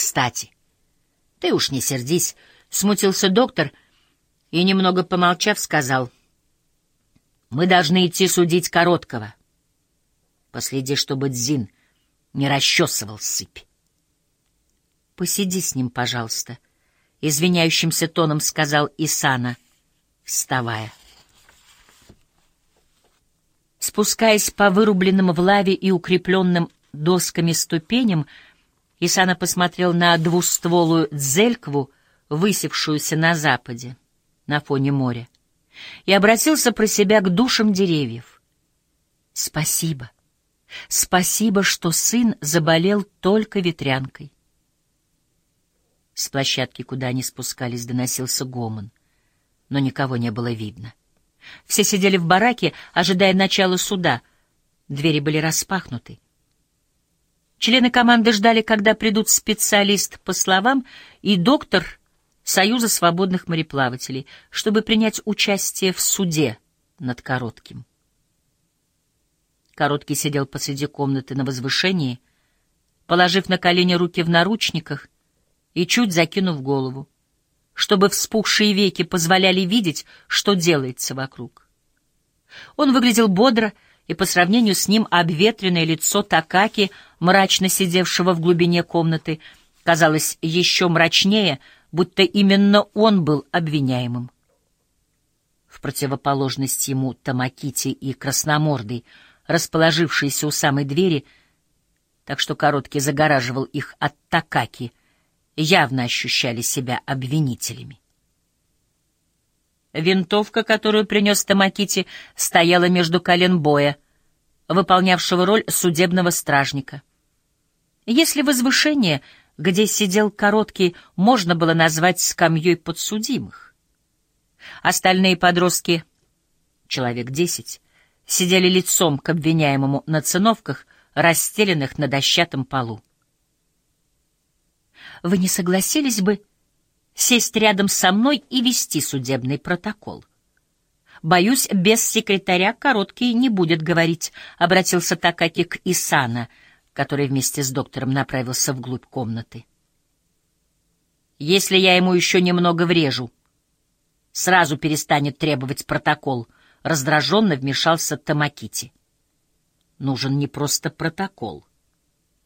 кстати. Ты уж не сердись, — смутился доктор и, немного помолчав, сказал. Мы должны идти судить Короткого. Последи, чтобы Дзин не расчесывал сыпь. Посиди с ним, пожалуйста, — извиняющимся тоном сказал Исана, вставая. Спускаясь по вырубленным в лаве и укрепленным досками ступеням, Исана посмотрел на двустволую дзелькву, высевшуюся на западе, на фоне моря, и обратился про себя к душам деревьев. «Спасибо, спасибо, что сын заболел только ветрянкой». С площадки, куда они спускались, доносился гомон, но никого не было видно. Все сидели в бараке, ожидая начала суда. Двери были распахнуты. Члены команды ждали, когда придут специалист по словам и доктор Союза свободных мореплавателей, чтобы принять участие в суде над Коротким. Короткий сидел посреди комнаты на возвышении, положив на колени руки в наручниках и чуть закинув голову чтобы вспухшие веки позволяли видеть, что делается вокруг. Он выглядел бодро, и по сравнению с ним обветренное лицо Такаки, мрачно сидевшего в глубине комнаты, казалось еще мрачнее, будто именно он был обвиняемым. В противоположность ему Тамакити и Красномордый, расположившиеся у самой двери, так что Короткий загораживал их от Такаки — явно ощущали себя обвинителями. Винтовка, которую принес Тамакити, стояла между колен боя, выполнявшего роль судебного стражника. Если возвышение, где сидел короткий, можно было назвать скамьей подсудимых, остальные подростки, человек десять, сидели лицом к обвиняемому на циновках, расстеленных на дощатом полу вы не согласились бы сесть рядом со мной и вести судебный протокол? Боюсь, без секретаря короткий не будет говорить, — обратился Такаки к Исана, который вместе с доктором направился вглубь комнаты. Если я ему еще немного врежу, сразу перестанет требовать протокол, — раздраженно вмешался Тамакити. Нужен не просто протокол,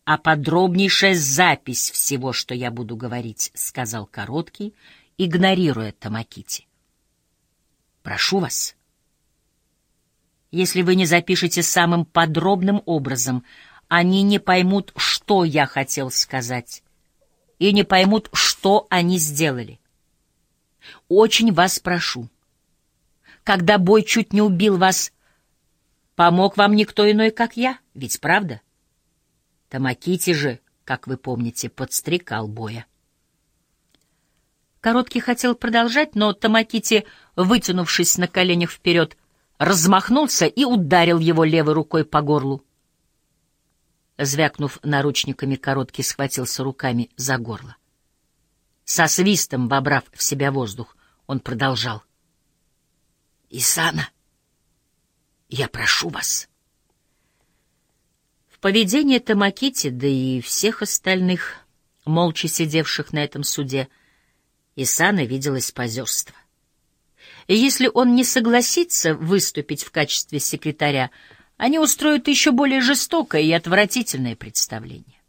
а подробнейшая запись всего, что я буду говорить, — сказал Короткий, игнорируя Тамакити. Прошу вас. Если вы не запишете самым подробным образом, они не поймут, что я хотел сказать, и не поймут, что они сделали. Очень вас прошу. Когда бой чуть не убил вас, помог вам никто иной, как я, ведь правда? — Тамакити же, как вы помните, подстрекал боя. Короткий хотел продолжать, но Тамакити, вытянувшись на коленях вперед, размахнулся и ударил его левой рукой по горлу. Звякнув наручниками, Короткий схватился руками за горло. Со свистом, вобрав в себя воздух, он продолжал. «Исана, я прошу вас». Поведение Тамакити, да и всех остальных, молча сидевших на этом суде, Исана виделось позерство. И если он не согласится выступить в качестве секретаря, они устроят еще более жестокое и отвратительное представление.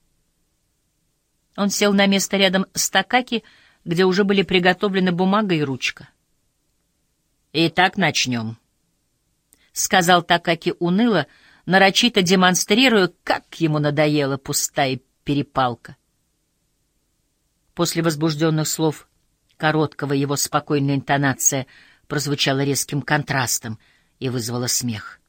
Он сел на место рядом с Такаки, где уже были приготовлены бумага и ручка. «Итак, начнем», — сказал Такаки уныло, — нарочито демонстрируя, как ему надоела пустая перепалка. После возбужденных слов короткого его спокойная интонация прозвучала резким контрастом и вызвала смех.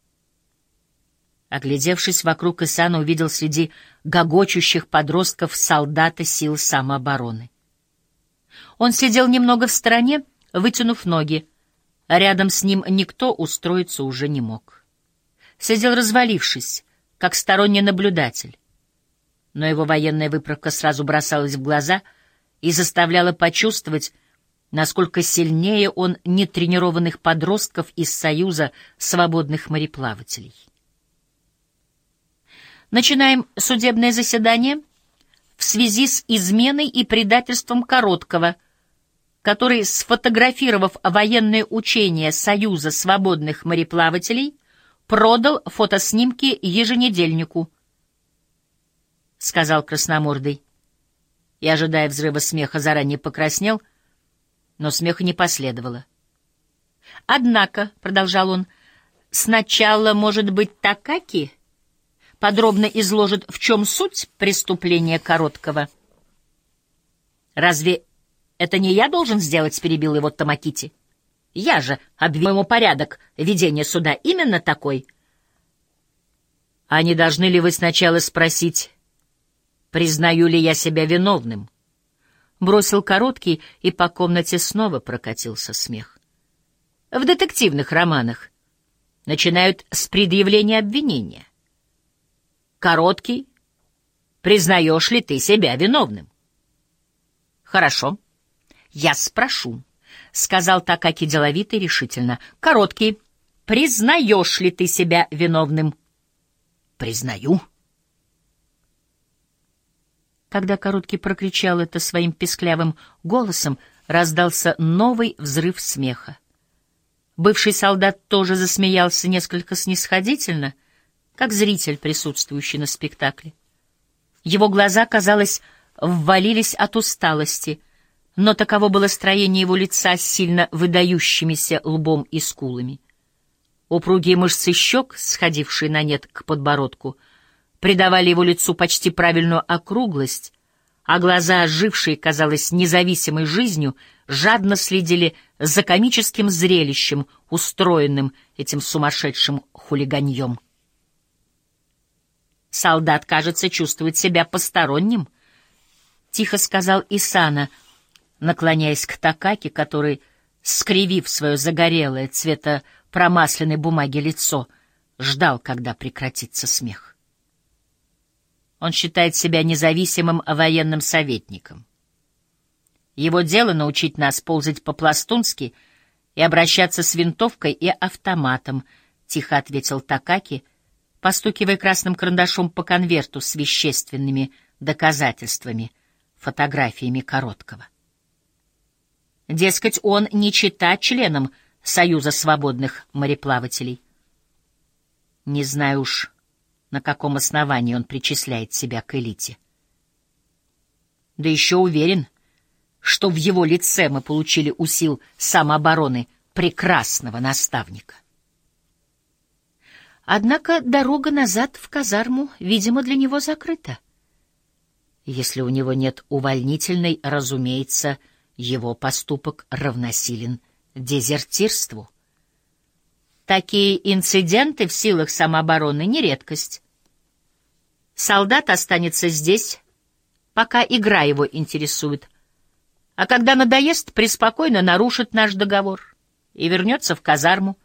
Оглядевшись вокруг, Исана увидел среди гогочущих подростков солдата сил самообороны. Он сидел немного в стороне, вытянув ноги, рядом с ним никто устроиться уже не мог сидел развалившись, как сторонний наблюдатель. Но его военная выправка сразу бросалась в глаза и заставляла почувствовать, насколько сильнее он нетренированных подростков из Союза свободных мореплавателей. Начинаем судебное заседание. в связи с изменой и предательством Короткого, который, сфотографировав военное учение Союза свободных мореплавателей, продал фотоснимки еженедельнику, — сказал Красномордый. И, ожидая взрыва смеха, заранее покраснел, но смеха не последовало. «Однако», — продолжал он, — «сначала, может быть, Такаки подробно изложит, в чем суть преступления Короткого». «Разве это не я должен сделать?» — перебил его Тамакити. «Я же обвиню ему порядок ведения суда именно такой». «А не должны ли вы сначала спросить, признаю ли я себя виновным?» Бросил короткий, и по комнате снова прокатился смех. В детективных романах начинают с предъявления обвинения. Короткий. Признаешь ли ты себя виновным? Хорошо. Я спрошу, — сказал Такаки деловито и решительно. Короткий. Признаешь ли ты себя виновным? Признаю. Когда Короткий прокричал это своим песклявым голосом, раздался новый взрыв смеха. Бывший солдат тоже засмеялся несколько снисходительно, как зритель, присутствующий на спектакле. Его глаза, казалось, ввалились от усталости, но таково было строение его лица с сильно выдающимися лбом и скулами. Упругие мышцы щек, сходившие на нет к подбородку, придавали его лицу почти правильную округлость, а глаза, ожившие, казалось, независимой жизнью, жадно следили за комическим зрелищем, устроенным этим сумасшедшим хулиганьем. «Солдат, кажется, чувствует себя посторонним», — тихо сказал Исана, наклоняясь к Такаке, который, скривив свое загорелое цвета промасленной бумаги лицо, ждал, когда прекратится смех. Он считает себя независимым военным советником. Его дело — научить нас ползать по-пластунски и обращаться с винтовкой и автоматом, — тихо ответил Такаки, постукивая красным карандашом по конверту с вещественными доказательствами, фотографиями Короткого. Дескать, он не чита членом Союза свободных мореплавателей. Не знаю уж, на каком основании он причисляет себя к элите. Да еще уверен, что в его лице мы получили у сил самообороны прекрасного наставника. Однако дорога назад в казарму, видимо, для него закрыта. Если у него нет увольнительной, разумеется, его поступок равносилен дезертирству. Такие инциденты в силах самообороны не редкость. Солдат останется здесь, пока игра его интересует, а когда надоест, преспокойно нарушит наш договор и вернется в казарму.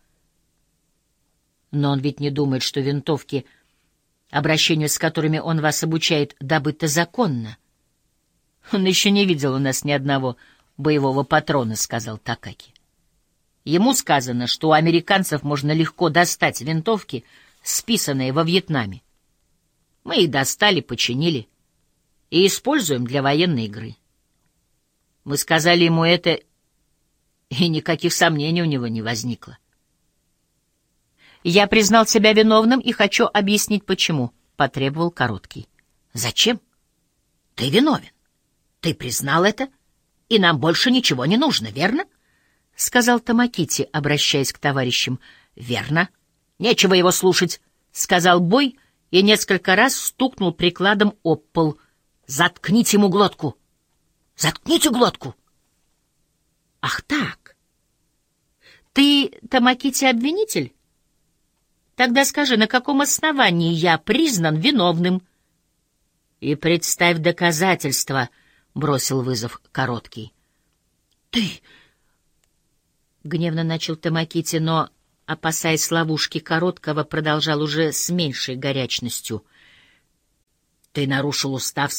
Но он ведь не думает, что винтовки, обращению с которыми он вас обучает, добыто законно. Он еще не видел у нас ни одного боевого патрона, — сказал Такаки. Ему сказано, что у американцев можно легко достать винтовки, списанные во Вьетнаме. Мы их достали, починили и используем для военной игры. Мы сказали ему это, и никаких сомнений у него не возникло. «Я признал себя виновным и хочу объяснить, почему», — потребовал Короткий. «Зачем? Ты виновен. Ты признал это, и нам больше ничего не нужно, верно?» — сказал Тамакити, обращаясь к товарищам. — Верно. Нечего его слушать, — сказал Бой и несколько раз стукнул прикладом об пол. — Заткните ему глотку! Заткните глотку! — Ах так! Ты, Тамакити, обвинитель? Тогда скажи, на каком основании я признан виновным? — И представь доказательства, — бросил вызов короткий. — Ты... Гневно начал Тамакити, но, опасаясь ловушки короткого, продолжал уже с меньшей горячностью. — Ты нарушил устав